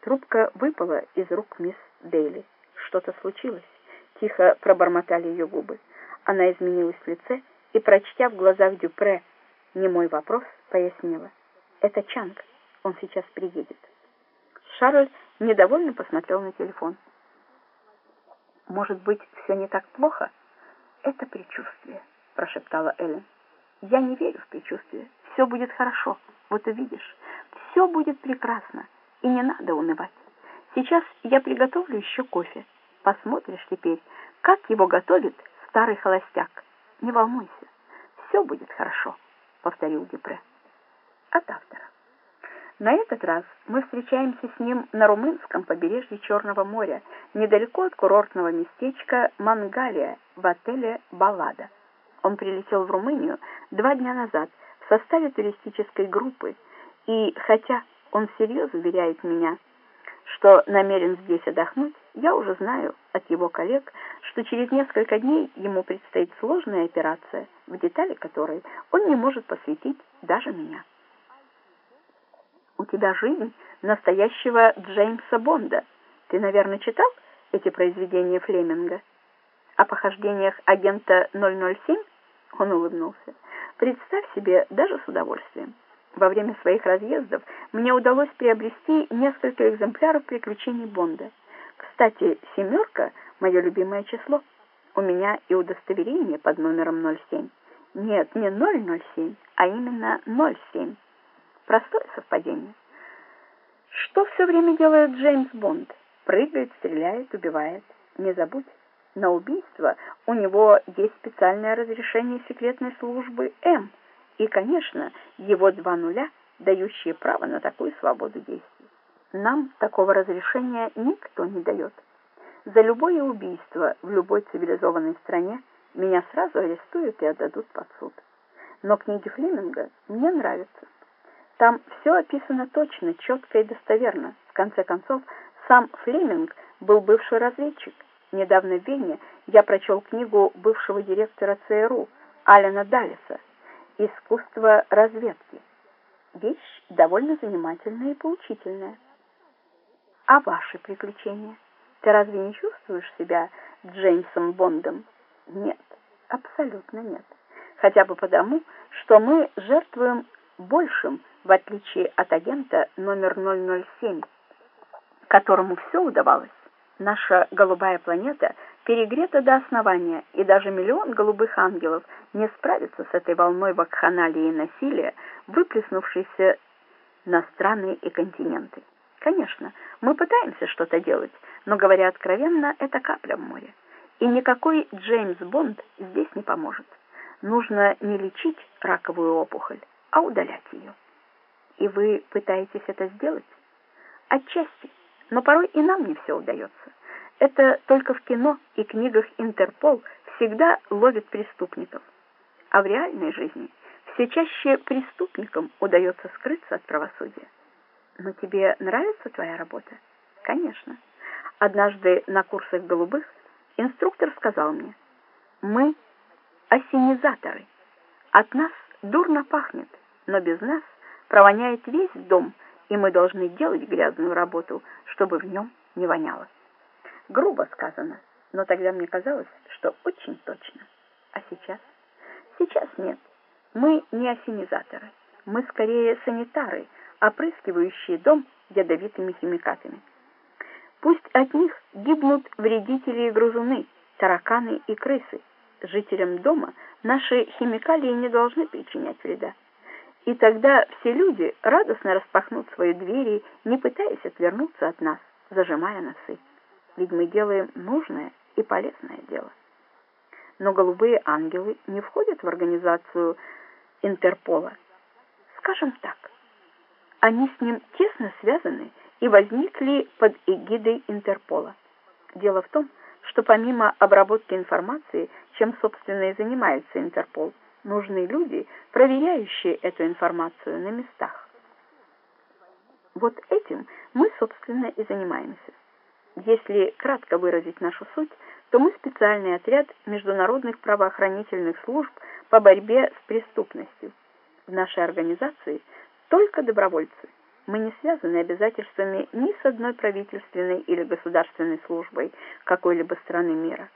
Трубка выпала из рук мисс Дейли. Что-то случилось. Тихо пробормотали ее губы. Она изменилась в лице и, прочтя в глазах Дюпре немой вопрос, пояснила. «Это Чанг. Он сейчас приедет». Шарль недовольно посмотрел на телефон. «Может быть, все не так плохо?» «Это предчувствие», — прошептала Эллен. «Я не верю в предчувствие. Все будет хорошо. Вот увидишь. Все будет прекрасно. И не надо унывать. Сейчас я приготовлю еще кофе. Посмотришь теперь, как его готовит старый холостяк. Не волнуйся. Все будет хорошо», — повторил Дюпре. От автора. На этот раз мы встречаемся с ним на румынском побережье Черного моря, недалеко от курортного местечка Мангалия в отеле «Баллада». Он прилетел в Румынию два дня назад в составе туристической группы, и хотя он всерьез уверяет меня, что намерен здесь отдохнуть, я уже знаю от его коллег, что через несколько дней ему предстоит сложная операция, в детали которой он не может посвятить даже меня у тебя жизнь настоящего Джеймса Бонда. Ты, наверное, читал эти произведения Флеминга? О похождениях агента 007? Он улыбнулся. Представь себе, даже с удовольствием. Во время своих разъездов мне удалось приобрести несколько экземпляров приключений Бонда. Кстати, семерка — мое любимое число. У меня и удостоверение под номером 07. Нет, не 007, а именно 07. Простое совпадение. Что все время делает Джеймс Бонд? Прыгает, стреляет, убивает. Не забудь, на убийство у него есть специальное разрешение секретной службы М. И, конечно, его два нуля, дающие право на такую свободу действий. Нам такого разрешения никто не дает. За любое убийство в любой цивилизованной стране меня сразу арестуют и отдадут под суд. Но книги Флеминга мне нравятся. Там все описано точно, четко и достоверно. В конце концов, сам Флеминг был бывший разведчик. Недавно в Вене я прочел книгу бывшего директора ЦРУ Алена Даллиса «Искусство разведки». Вещь довольно занимательная и поучительная. А ваши приключения? Ты разве не чувствуешь себя Джеймсом Бондом? Нет, абсолютно нет. Хотя бы потому, что мы жертвуем большим, в отличие от агента номер 007, которому все удавалось. Наша голубая планета перегрета до основания, и даже миллион голубых ангелов не справится с этой волной вакханалии и насилия, выплеснувшейся на страны и континенты. Конечно, мы пытаемся что-то делать, но, говоря откровенно, это капля в море. И никакой Джеймс Бонд здесь не поможет. Нужно не лечить раковую опухоль, а удалять ее. И вы пытаетесь это сделать? Отчасти, но порой и нам не все удается. Это только в кино и книгах Интерпол всегда ловит преступников. А в реальной жизни все чаще преступникам удается скрыться от правосудия. Но тебе нравится твоя работа? Конечно. Однажды на курсах голубых инструктор сказал мне, мы осенизаторы. От нас дурно пахнет но без нас провоняет весь дом, и мы должны делать грязную работу, чтобы в нем не воняло. Грубо сказано, но тогда мне казалось, что очень точно. А сейчас? Сейчас нет. Мы не осенизаторы. Мы скорее санитары, опрыскивающие дом ядовитыми химикатами. Пусть от них гибнут вредители и грызуны, тараканы и крысы. Жителям дома наши химикалии не должны причинять вреда. И тогда все люди радостно распахнут свои двери, не пытаясь отвернуться от нас, зажимая носы. Ведь мы делаем нужное и полезное дело. Но голубые ангелы не входят в организацию Интерпола. Скажем так, они с ним тесно связаны и возникли под эгидой Интерпола. Дело в том, что помимо обработки информации, чем, собственно, и занимается Интерпол, нужны люди, проверяющие эту информацию на местах. Вот этим мы, собственно, и занимаемся. Если кратко выразить нашу суть, то мы специальный отряд международных правоохранительных служб по борьбе с преступностью. В нашей организации только добровольцы. мы не связаны обязательствами ни с одной правительственной или государственной службой какой-либо страны мира.